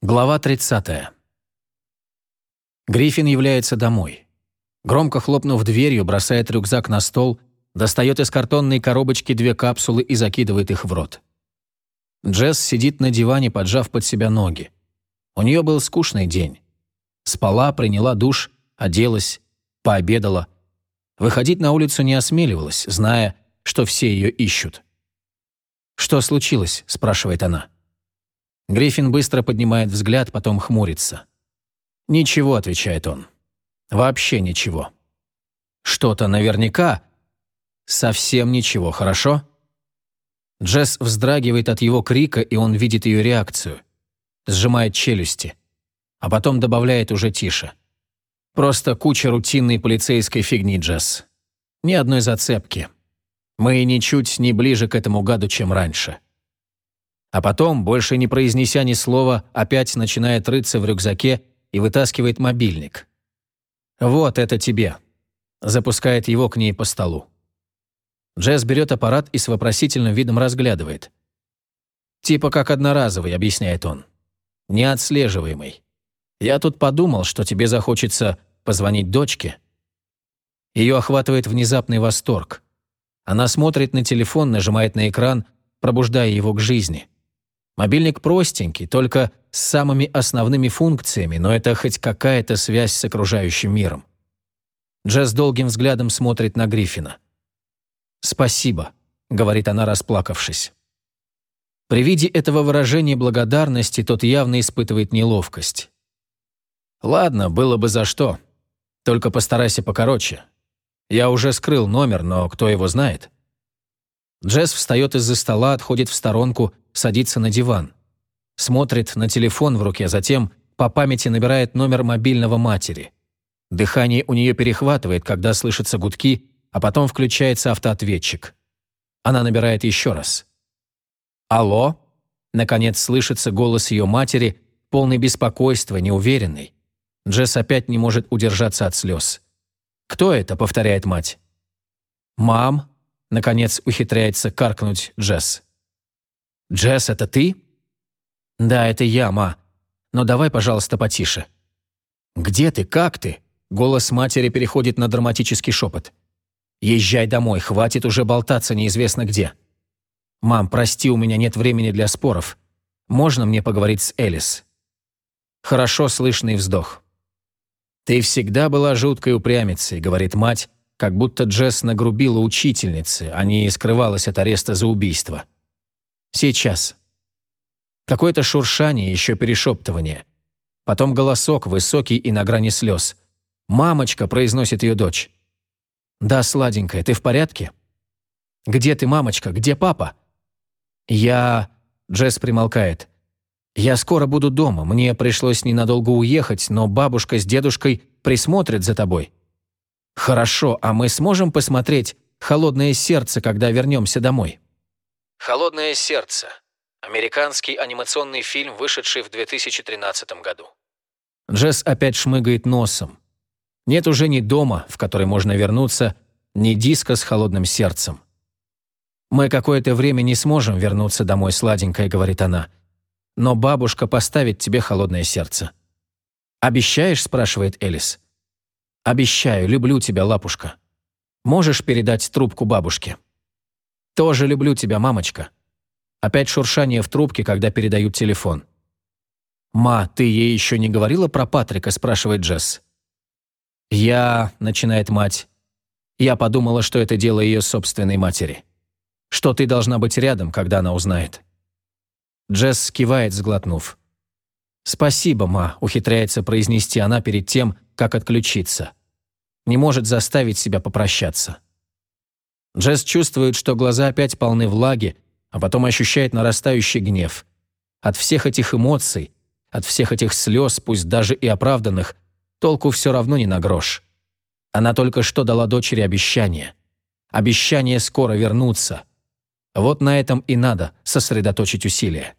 Глава 30. Гриффин является домой. Громко хлопнув дверью, бросает рюкзак на стол, достает из картонной коробочки две капсулы и закидывает их в рот. Джесс сидит на диване, поджав под себя ноги. У нее был скучный день. Спала, приняла душ, оделась, пообедала. Выходить на улицу не осмеливалась, зная, что все ее ищут. «Что случилось?» – спрашивает она. Гриффин быстро поднимает взгляд, потом хмурится. «Ничего», — отвечает он. «Вообще ничего». «Что-то наверняка». «Совсем ничего, хорошо?» Джесс вздрагивает от его крика, и он видит ее реакцию. Сжимает челюсти. А потом добавляет уже тише. «Просто куча рутинной полицейской фигни, Джесс. Ни одной зацепки. Мы ничуть не ближе к этому гаду, чем раньше». А потом, больше не произнеся ни слова, опять начинает рыться в рюкзаке и вытаскивает мобильник. «Вот это тебе», – запускает его к ней по столу. Джесс берет аппарат и с вопросительным видом разглядывает. «Типа как одноразовый», – объясняет он. «Неотслеживаемый. Я тут подумал, что тебе захочется позвонить дочке». Ее охватывает внезапный восторг. Она смотрит на телефон, нажимает на экран, пробуждая его к жизни. Мобильник простенький, только с самыми основными функциями, но это хоть какая-то связь с окружающим миром. Джесс долгим взглядом смотрит на Гриффина. «Спасибо», — говорит она, расплакавшись. При виде этого выражения благодарности тот явно испытывает неловкость. «Ладно, было бы за что. Только постарайся покороче. Я уже скрыл номер, но кто его знает?» Джесс встает из-за стола, отходит в сторонку, садится на диван. Смотрит на телефон в руке, затем по памяти набирает номер мобильного матери. Дыхание у нее перехватывает, когда слышатся гудки, а потом включается автоответчик. Она набирает еще раз. «Алло?» Наконец слышится голос ее матери, полный беспокойства, неуверенный. Джесс опять не может удержаться от слез. «Кто это?» — повторяет мать. «Мам», Наконец ухитряется каркнуть Джесс. «Джесс, это ты?» «Да, это я, ма. Но давай, пожалуйста, потише». «Где ты? Как ты?» Голос матери переходит на драматический шепот. «Езжай домой, хватит уже болтаться неизвестно где». «Мам, прости, у меня нет времени для споров. Можно мне поговорить с Элис?» Хорошо слышный вздох. «Ты всегда была жуткой упрямицей», — говорит мать, как будто Джесс нагрубила учительнице, а не скрывалась от ареста за убийство. Сейчас. Какое-то шуршание, еще перешептывание. Потом голосок, высокий и на грани слез. «Мамочка», — произносит ее дочь. «Да, сладенькая, ты в порядке?» «Где ты, мамочка? Где папа?» «Я...» — Джесс примолкает. «Я скоро буду дома. Мне пришлось ненадолго уехать, но бабушка с дедушкой присмотрят за тобой». «Хорошо, а мы сможем посмотреть «Холодное сердце», когда вернемся домой?» «Холодное сердце» – американский анимационный фильм, вышедший в 2013 году. Джесс опять шмыгает носом. Нет уже ни дома, в который можно вернуться, ни диска с холодным сердцем. «Мы какое-то время не сможем вернуться домой, сладенькая», — говорит она. «Но бабушка поставит тебе холодное сердце». «Обещаешь?» — спрашивает Элис. Обещаю, люблю тебя, лапушка. Можешь передать трубку бабушке? Тоже люблю тебя, мамочка. Опять шуршание в трубке, когда передают телефон. «Ма, ты ей еще не говорила про Патрика?» – спрашивает Джесс. «Я...» – начинает мать. «Я подумала, что это дело ее собственной матери. Что ты должна быть рядом, когда она узнает». Джесс кивает, сглотнув. «Спасибо, ма», – ухитряется произнести она перед тем, как отключиться. Не может заставить себя попрощаться. Джесс чувствует, что глаза опять полны влаги, а потом ощущает нарастающий гнев. От всех этих эмоций, от всех этих слез, пусть даже и оправданных, толку все равно не на грош. Она только что дала дочери обещание. Обещание скоро вернуться. Вот на этом и надо сосредоточить усилия.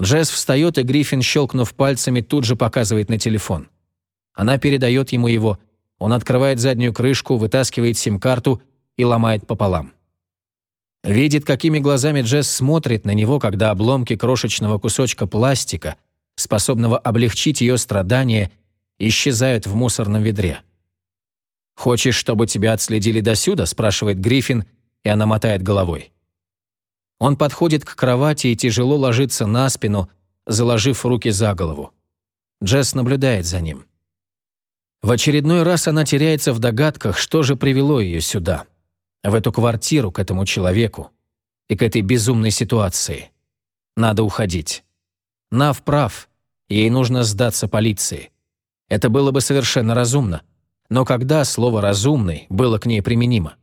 Джесс встает, и Гриффин, щелкнув пальцами, тут же показывает на телефон. Она передает ему его, он открывает заднюю крышку, вытаскивает сим-карту и ломает пополам. Видит, какими глазами Джесс смотрит на него, когда обломки крошечного кусочка пластика способного облегчить ее страдания, исчезают в мусорном ведре. «Хочешь, чтобы тебя отследили досюда?» – спрашивает Гриффин, и она мотает головой. Он подходит к кровати и тяжело ложится на спину, заложив руки за голову. Джесс наблюдает за ним. В очередной раз она теряется в догадках, что же привело ее сюда, в эту квартиру, к этому человеку и к этой безумной ситуации. Надо уходить. Нав прав, ей нужно сдаться полиции. Это было бы совершенно разумно. Но когда слово «разумный» было к ней применимо?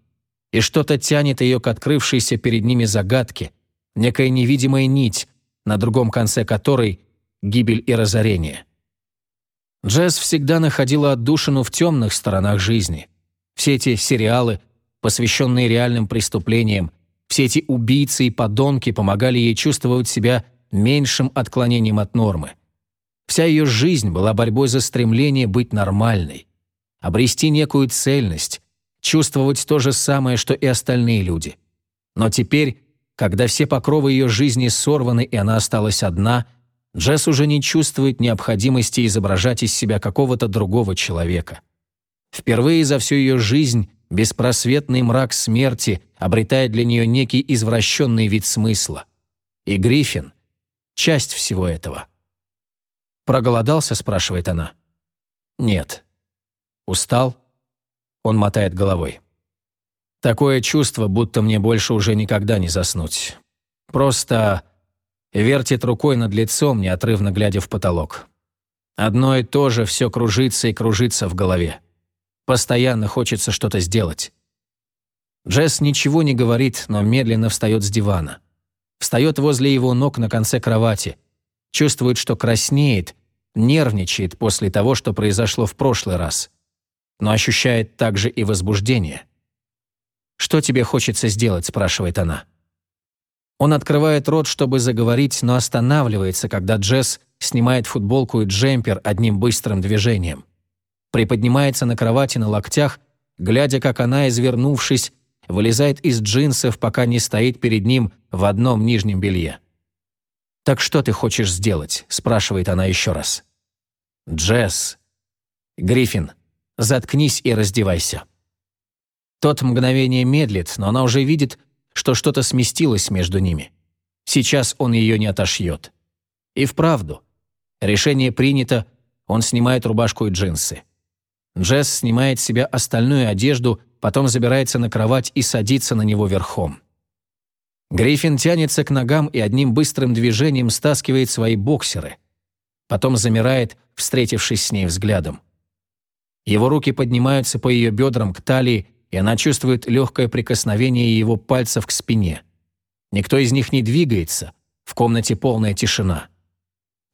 И что-то тянет ее к открывшейся перед ними загадке, некая невидимая нить, на другом конце которой – гибель и разорение. Джесс всегда находила отдушину в темных сторонах жизни. Все эти сериалы, посвященные реальным преступлениям, все эти убийцы и подонки помогали ей чувствовать себя меньшим отклонением от нормы. Вся ее жизнь была борьбой за стремление быть нормальной, обрести некую цельность, чувствовать то же самое, что и остальные люди. Но теперь, когда все покровы ее жизни сорваны и она осталась одна, Джесс уже не чувствует необходимости изображать из себя какого-то другого человека. Впервые за всю ее жизнь беспросветный мрак смерти обретает для нее некий извращенный вид смысла. И Гриффин — часть всего этого. «Проголодался?» — спрашивает она. «Нет». «Устал?» Он мотает головой. «Такое чувство, будто мне больше уже никогда не заснуть. Просто вертит рукой над лицом, неотрывно глядя в потолок. Одно и то же все кружится и кружится в голове. Постоянно хочется что-то сделать. Джесс ничего не говорит, но медленно встает с дивана. Встает возле его ног на конце кровати. Чувствует, что краснеет, нервничает после того, что произошло в прошлый раз. Но ощущает также и возбуждение. «Что тебе хочется сделать?» – спрашивает она. Он открывает рот, чтобы заговорить, но останавливается, когда Джесс снимает футболку и джемпер одним быстрым движением. Приподнимается на кровати на локтях, глядя, как она, извернувшись, вылезает из джинсов, пока не стоит перед ним в одном нижнем белье. «Так что ты хочешь сделать?» – спрашивает она еще раз. «Джесс». «Гриффин, заткнись и раздевайся». Тот мгновение медлит, но она уже видит, что что-то сместилось между ними. Сейчас он ее не отошьет. И вправду. Решение принято, он снимает рубашку и джинсы. Джесс снимает с себя остальную одежду, потом забирается на кровать и садится на него верхом. Гриффин тянется к ногам и одним быстрым движением стаскивает свои боксеры. Потом замирает, встретившись с ней взглядом. Его руки поднимаются по ее бедрам к талии, и она чувствует легкое прикосновение его пальцев к спине. Никто из них не двигается, в комнате полная тишина.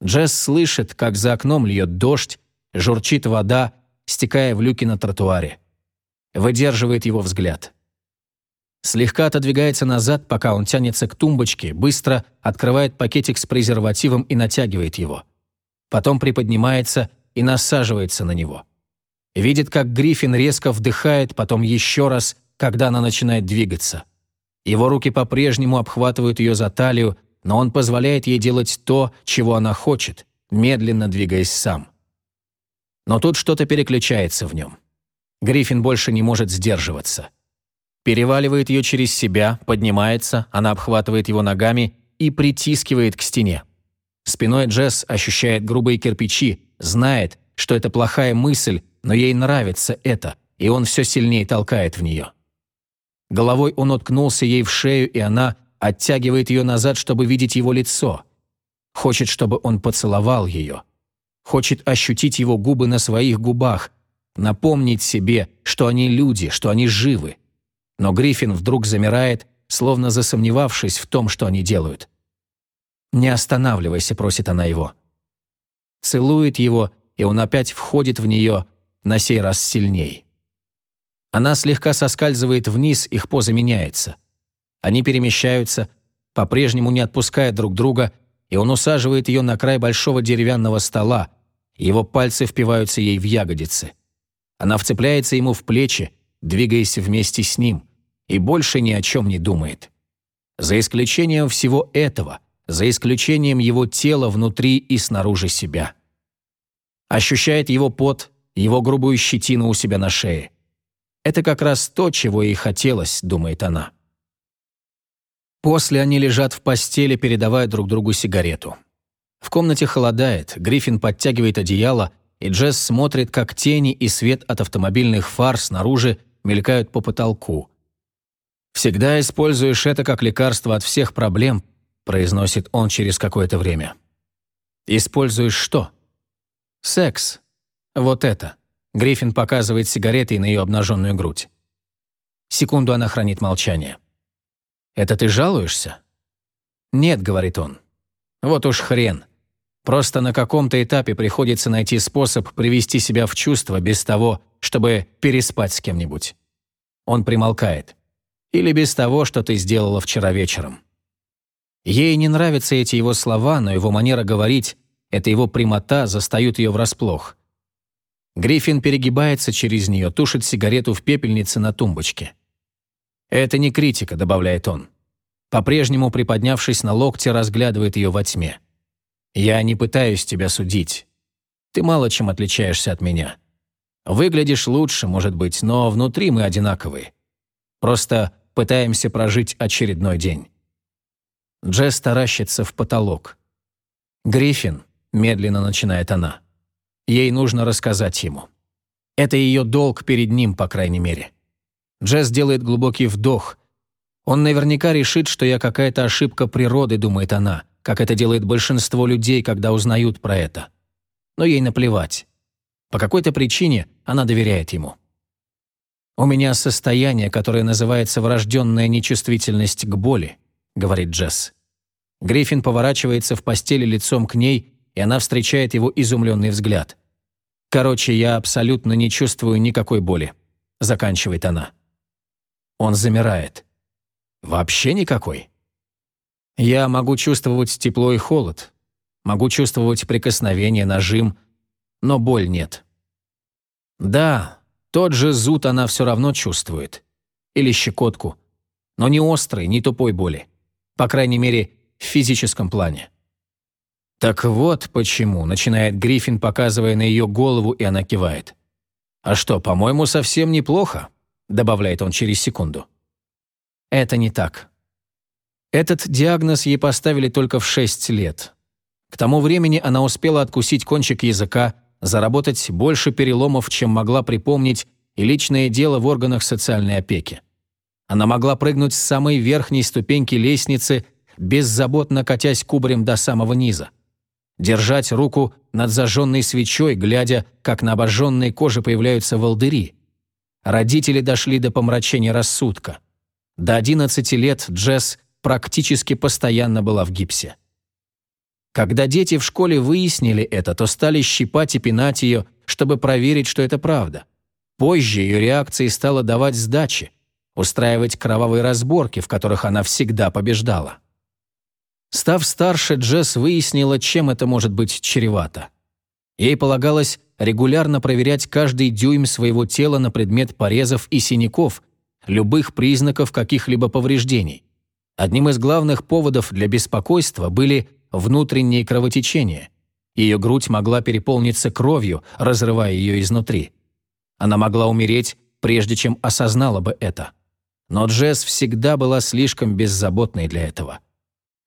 Джесс слышит, как за окном льет дождь, журчит вода, стекая в люки на тротуаре. Выдерживает его взгляд. Слегка отодвигается назад, пока он тянется к тумбочке, быстро открывает пакетик с презервативом и натягивает его. Потом приподнимается и насаживается на него. Видит, как Гриффин резко вдыхает, потом еще раз, когда она начинает двигаться. Его руки по-прежнему обхватывают ее за талию, но он позволяет ей делать то, чего она хочет, медленно двигаясь сам. Но тут что-то переключается в нем. Гриффин больше не может сдерживаться. Переваливает ее через себя, поднимается, она обхватывает его ногами и притискивает к стене. Спиной Джесс ощущает грубые кирпичи, знает, что это плохая мысль, но ей нравится это, и он все сильнее толкает в нее. Головой он уткнулся ей в шею, и она оттягивает ее назад, чтобы видеть его лицо. Хочет, чтобы он поцеловал ее. Хочет ощутить его губы на своих губах, напомнить себе, что они люди, что они живы. Но Гриффин вдруг замирает, словно засомневавшись в том, что они делают. «Не останавливайся», — просит она его. Целует его, и он опять входит в нее, на сей раз сильней. Она слегка соскальзывает вниз, их поза меняется. Они перемещаются, по-прежнему не отпуская друг друга, и он усаживает ее на край большого деревянного стола, его пальцы впиваются ей в ягодицы. Она вцепляется ему в плечи, двигаясь вместе с ним, и больше ни о чем не думает. За исключением всего этого, за исключением его тела внутри и снаружи себя. Ощущает его пот, его грубую щетину у себя на шее. Это как раз то, чего ей хотелось, думает она. После они лежат в постели, передавая друг другу сигарету. В комнате холодает, Гриффин подтягивает одеяло, и Джесс смотрит, как тени и свет от автомобильных фар снаружи мелькают по потолку. «Всегда используешь это как лекарство от всех проблем», произносит он через какое-то время. «Используешь что?» «Секс. Вот это». Гриффин показывает сигаретой на ее обнаженную грудь. Секунду она хранит молчание. «Это ты жалуешься?» «Нет», — говорит он. «Вот уж хрен. Просто на каком-то этапе приходится найти способ привести себя в чувство без того, чтобы переспать с кем-нибудь». Он примолкает. «Или без того, что ты сделала вчера вечером». Ей не нравятся эти его слова, но его манера говорить, эта его прямота застают ее врасплох. Гриффин перегибается через нее, тушит сигарету в пепельнице на тумбочке. «Это не критика», — добавляет он. По-прежнему, приподнявшись на локте, разглядывает ее во тьме. «Я не пытаюсь тебя судить. Ты мало чем отличаешься от меня. Выглядишь лучше, может быть, но внутри мы одинаковые. Просто пытаемся прожить очередной день». Джесс таращится в потолок. «Гриффин», — медленно начинает она. Ей нужно рассказать ему. Это ее долг перед ним, по крайней мере. Джесс делает глубокий вдох. Он наверняка решит, что я какая-то ошибка природы, думает она, как это делает большинство людей, когда узнают про это. Но ей наплевать. По какой-то причине она доверяет ему. «У меня состояние, которое называется врожденная нечувствительность к боли», — говорит Джесс. Гриффин поворачивается в постели лицом к ней, и она встречает его изумленный взгляд. «Короче, я абсолютно не чувствую никакой боли», — заканчивает она. Он замирает. «Вообще никакой?» «Я могу чувствовать тепло и холод, могу чувствовать прикосновение, нажим, но боль нет». «Да, тот же зуд она все равно чувствует. Или щекотку, но не острой, не тупой боли. По крайней мере, в физическом плане. «Так вот почему», — начинает Гриффин, показывая на ее голову, и она кивает. «А что, по-моему, совсем неплохо», — добавляет он через секунду. Это не так. Этот диагноз ей поставили только в 6 лет. К тому времени она успела откусить кончик языка, заработать больше переломов, чем могла припомнить, и личное дело в органах социальной опеки. Она могла прыгнуть с самой верхней ступеньки лестницы беззаботно катясь кубарем до самого низа. Держать руку над зажженной свечой, глядя, как на обожженной коже появляются волдыри. Родители дошли до помрачения рассудка. До 11 лет Джесс практически постоянно была в гипсе. Когда дети в школе выяснили это, то стали щипать и пинать ее, чтобы проверить, что это правда. Позже ее реакции стало давать сдачи, устраивать кровавые разборки, в которых она всегда побеждала. Став старше, Джесс выяснила, чем это может быть чревато. Ей полагалось регулярно проверять каждый дюйм своего тела на предмет порезов и синяков, любых признаков каких-либо повреждений. Одним из главных поводов для беспокойства были внутренние кровотечения. Ее грудь могла переполниться кровью, разрывая ее изнутри. Она могла умереть, прежде чем осознала бы это. Но Джесс всегда была слишком беззаботной для этого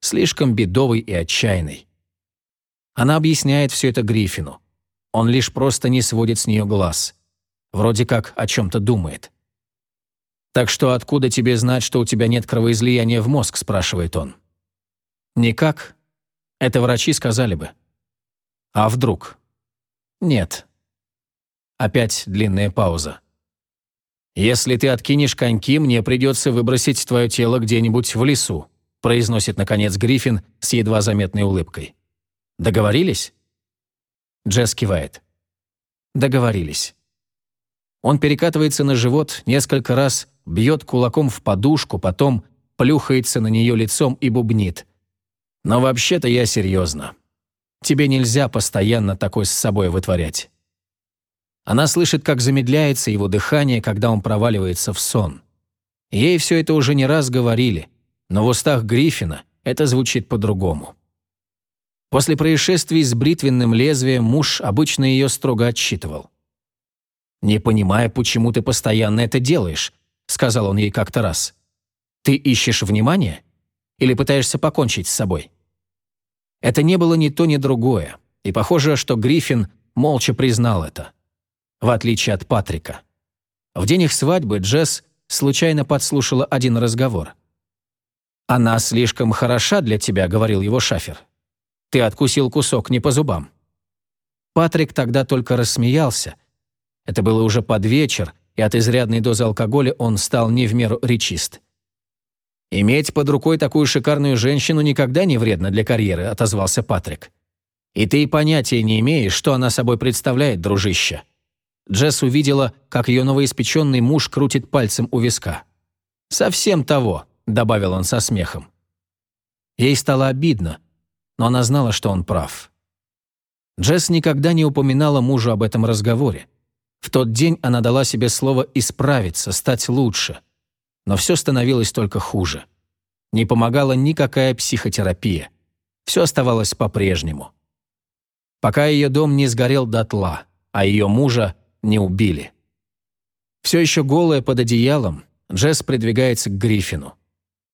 слишком бедовый и отчаянный. Она объясняет все это Гриффину. Он лишь просто не сводит с нее глаз. Вроде как о чем-то думает. «Так что откуда тебе знать, что у тебя нет кровоизлияния в мозг?» – спрашивает он. «Никак. Это врачи сказали бы». «А вдруг?» «Нет». Опять длинная пауза. «Если ты откинешь коньки, мне придется выбросить твое тело где-нибудь в лесу произносит, наконец, Гриффин с едва заметной улыбкой. «Договорились?» Джесс кивает. «Договорились». Он перекатывается на живот, несколько раз бьет кулаком в подушку, потом плюхается на нее лицом и бубнит. «Но вообще-то я серьезно. Тебе нельзя постоянно такой с собой вытворять». Она слышит, как замедляется его дыхание, когда он проваливается в сон. Ей все это уже не раз говорили – но в устах Гриффина это звучит по-другому. После происшествий с бритвенным лезвием муж обычно ее строго отчитывал. «Не понимая, почему ты постоянно это делаешь», — сказал он ей как-то раз. «Ты ищешь внимания? Или пытаешься покончить с собой?» Это не было ни то, ни другое, и похоже, что Гриффин молча признал это. В отличие от Патрика. В день их свадьбы Джесс случайно подслушала один разговор. «Она слишком хороша для тебя», — говорил его шафер. «Ты откусил кусок не по зубам». Патрик тогда только рассмеялся. Это было уже под вечер, и от изрядной дозы алкоголя он стал не в меру речист. «Иметь под рукой такую шикарную женщину никогда не вредно для карьеры», — отозвался Патрик. «И ты и понятия не имеешь, что она собой представляет, дружище». Джесс увидела, как ее новоиспеченный муж крутит пальцем у виска. «Совсем того», — добавил он со смехом. Ей стало обидно, но она знала, что он прав. Джесс никогда не упоминала мужу об этом разговоре. В тот день она дала себе слово исправиться, стать лучше. Но все становилось только хуже. Не помогала никакая психотерапия. Все оставалось по-прежнему. Пока ее дом не сгорел дотла, а ее мужа не убили. Все еще голая под одеялом, Джесс придвигается к Гриффину.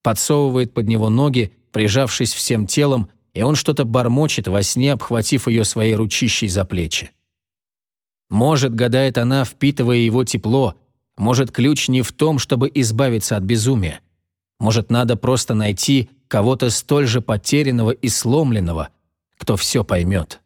Подсовывает под него ноги, прижавшись всем телом, и он что-то бормочет во сне, обхватив ее своей ручищей за плечи. Может, гадает она, впитывая его тепло, может, ключ не в том, чтобы избавиться от безумия. Может, надо просто найти кого-то столь же потерянного и сломленного, кто все поймет.